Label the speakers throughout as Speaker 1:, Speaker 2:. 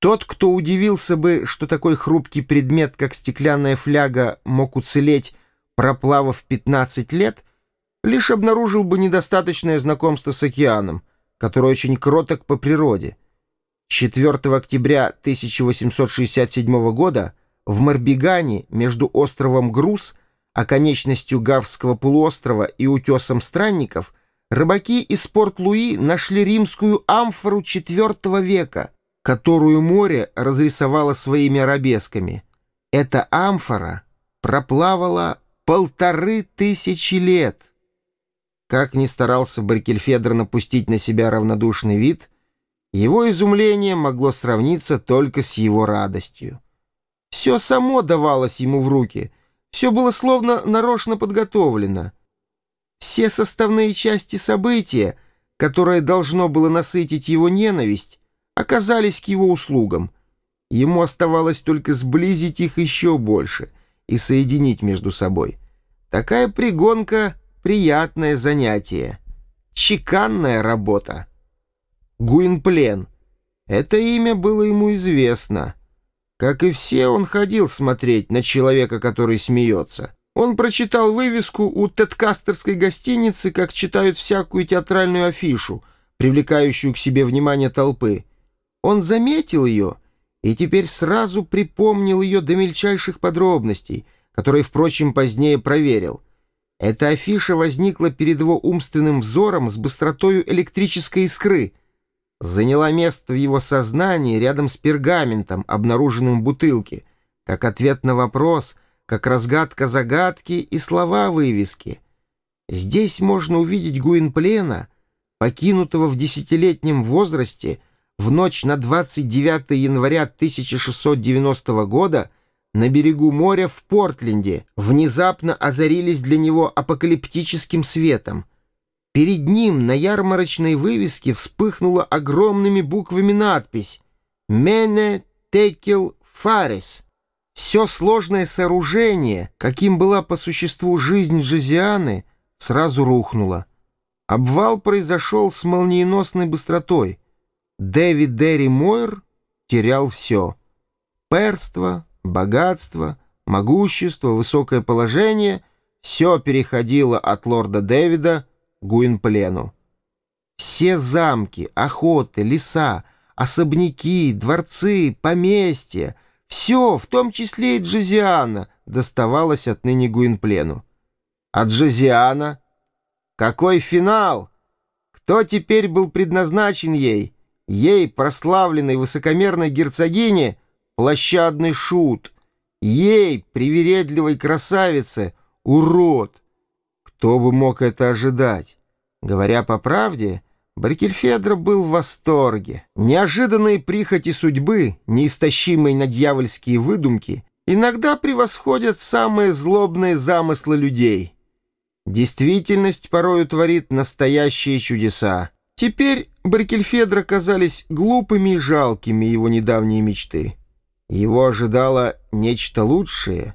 Speaker 1: Тот, кто удивился бы, что такой хрупкий предмет, как стеклянная фляга, мог уцелеть, проплавав 15 лет, лишь обнаружил бы недостаточное знакомство с океаном, который очень кроток по природе. 4 октября 1867 года в Марбигане между островом Груз, оконечностью Гавского полуострова и утесом Странников рыбаки из Порт-Луи нашли римскую амфору IV века, которую море разрисовало своими арабесками. Эта амфора проплавала полторы тысячи лет. Как ни старался Баркельфедр напустить на себя равнодушный вид, его изумление могло сравниться только с его радостью. Все само давалось ему в руки, все было словно нарочно подготовлено. Все составные части события, которое должно было насытить его ненависть, оказались к его услугам. Ему оставалось только сблизить их еще больше и соединить между собой. Такая пригонка приятное занятие, чеканная работа. Гуинплен. Это имя было ему известно. Как и все, он ходил смотреть на человека, который смеется. Он прочитал вывеску у Теткастерской гостиницы, как читают всякую театральную афишу, привлекающую к себе внимание толпы. Он заметил ее и теперь сразу припомнил ее до мельчайших подробностей, которые, впрочем, позднее проверил — эта афиша возникла перед его умственным взором с быстротою электрической искры, заняла место в его сознании рядом с пергаментом, обнаруженным в бутылке, как ответ на вопрос, как разгадка загадки и слова вывески. Здесь можно увидеть Гуинплена, покинутого в десятилетнем возрасте в ночь на 29 января 1690 года, на берегу моря в Портленде внезапно озарились для него апокалиптическим светом. Перед ним на ярмарочной вывеске вспыхнула огромными буквами надпись «Мене Текел Фарис». Все сложное сооружение, каким была по существу жизнь Джозианы, сразу рухнуло. Обвал произошел с молниеносной быстротой. Дэвид Дерри Мойер терял все. Перство, богатство, могущество, высокое положение — все переходило от лорда Дэвида Гуинплену. Все замки, охоты, леса, особняки, дворцы, поместья — все, в том числе и Джозиана, доставалось отныне Гуинплену. А Джозиана? Какой финал? Кто теперь был предназначен ей? Ей, прославленной высокомерной герцогине — площадный шут. Ей, привередливой красавице, урод. Кто бы мог это ожидать? Говоря по правде, Баркельфедро был в восторге. Неожиданные прихоти судьбы, неистощимые на дьявольские выдумки, иногда превосходят самые злобные замыслы людей. Действительность порою творит настоящие чудеса. Теперь Баркельфедро казались глупыми и жалкими его недавние мечты. Его ожидало нечто лучшее.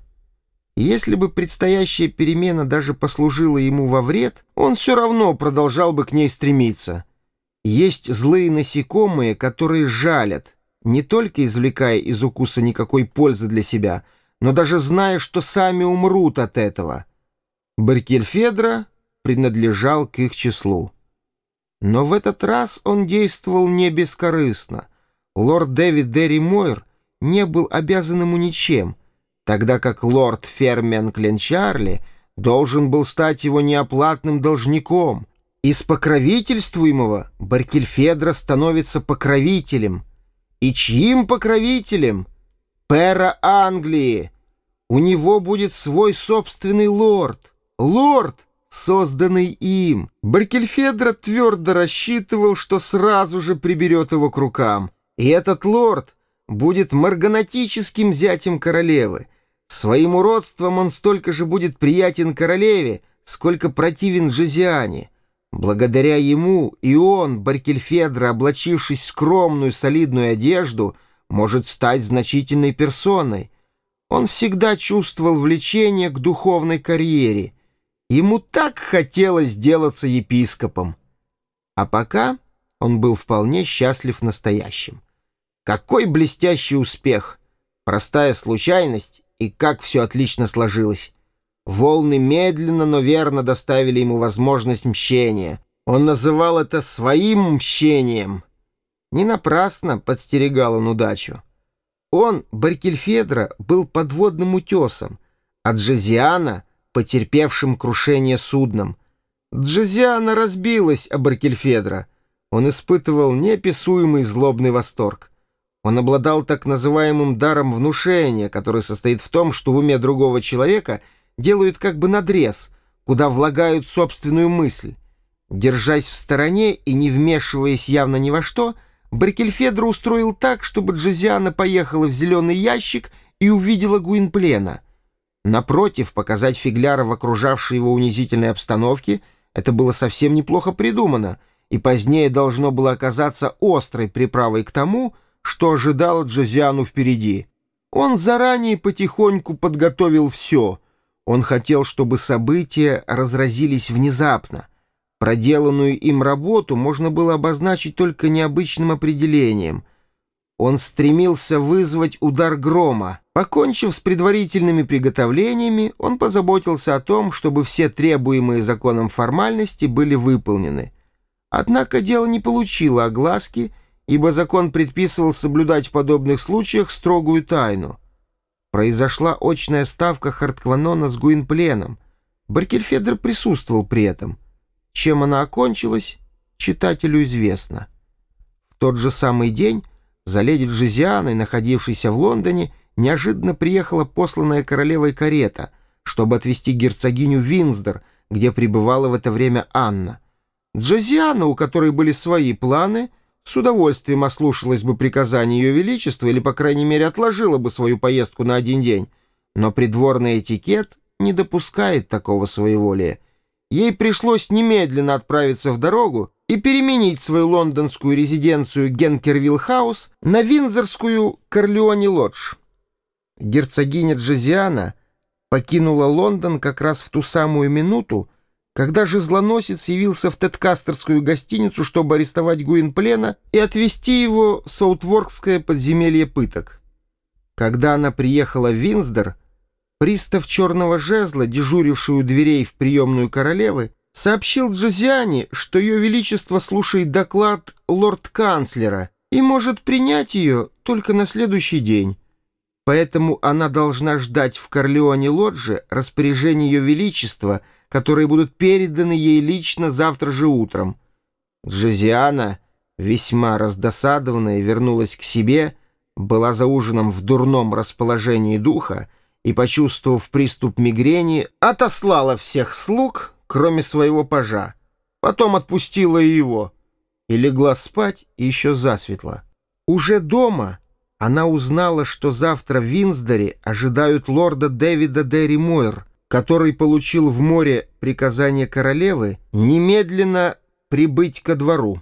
Speaker 1: Если бы предстоящая перемена даже послужила ему во вред, он все равно продолжал бы к ней стремиться. Есть злые насекомые, которые жалят, не только извлекая из укуса никакой пользы для себя, но даже зная, что сами умрут от этого. Баркельфедро принадлежал к их числу. Но в этот раз он действовал не бескорыстно. Лорд Дэвид Дерри Мойр — не был обязан ему ничем, тогда как лорд Фермен Кленчарли должен был стать его неоплатным должником. Из покровительствуемого Баркельфедра становится покровителем. И чьим покровителем? Пера Англии. У него будет свой собственный лорд. Лорд, созданный им. Баркельфедра твердо рассчитывал, что сразу же приберет его к рукам. И этот лорд будет марганатическим зятем королевы. Своим уродством он столько же будет приятен королеве, сколько противен Жозиане. Благодаря ему и он, Баркельфедро, облачившись в скромную солидную одежду, может стать значительной персоной. Он всегда чувствовал влечение к духовной карьере. Ему так хотелось сделаться епископом. А пока он был вполне счастлив настоящим. Какой блестящий успех! Простая случайность, и как все отлично сложилось. Волны медленно, но верно доставили ему возможность мщения. Он называл это своим мщением. Не напрасно подстерегал он удачу. Он, Баркельфедра, был подводным утесом, а Джезиана — потерпевшим крушение судном. Джезиана разбилась о Баркельфедра. Он испытывал неописуемый злобный восторг. Он обладал так называемым даром внушения, который состоит в том, что в уме другого человека делают как бы надрез, куда влагают собственную мысль. Держась в стороне и не вмешиваясь явно ни во что, Баркельфедро устроил так, чтобы Джезиана поехала в зеленый ящик и увидела Гуинплена. Напротив, показать Фигляра в окружавшей его унизительной обстановке — это было совсем неплохо придумано, и позднее должно было оказаться острой приправой к тому, что ожидало Джозиану впереди. Он заранее потихоньку подготовил все. Он хотел, чтобы события разразились внезапно. Проделанную им работу можно было обозначить только необычным определением. Он стремился вызвать удар грома. Покончив с предварительными приготовлениями, он позаботился о том, чтобы все требуемые законом формальности были выполнены. Однако дело не получило огласки, ибо закон предписывал соблюдать в подобных случаях строгую тайну. Произошла очная ставка Харткванона с Гуинпленом. Баркельфедер присутствовал при этом. Чем она окончилась, читателю известно. В тот же самый день за леди Джизианой, находившейся в Лондоне, неожиданно приехала посланная королевой карета, чтобы отвезти герцогиню Винсдор, где пребывала в это время Анна. Джозиана, у которой были свои планы — с удовольствием ослушалась бы приказания Ее Величества или, по крайней мере, отложила бы свою поездку на один день. Но придворный этикет не допускает такого своеволия. Ей пришлось немедленно отправиться в дорогу и переменить свою лондонскую резиденцию Генкервилл-хаус на Виндзорскую Корлеоне-лодж. Герцогиня Джозиана покинула Лондон как раз в ту самую минуту, когда жезлоносец явился в Тедкастерскую гостиницу, чтобы арестовать Гуинплена и отвезти его в Саутворкское подземелье пыток. Когда она приехала в Винсдор, пристав черного жезла, дежуривший у дверей в приемную королевы, сообщил Джозиане, что ее величество слушает доклад лорд-канцлера и может принять ее только на следующий день. Поэтому она должна ждать в Корлеоне-Лодже распоряжения ее величества — которые будут переданы ей лично завтра же утром. Джозиана, весьма раздосадованная, вернулась к себе, была за ужином в дурном расположении духа и, почувствовав приступ мигрени, отослала всех слуг, кроме своего пажа. Потом отпустила и его, и легла спать еще засветло. Уже дома она узнала, что завтра в Винсдоре ожидают лорда Дэвида Дерри Мойр — который получил в море приказание королевы немедленно прибыть ко двору.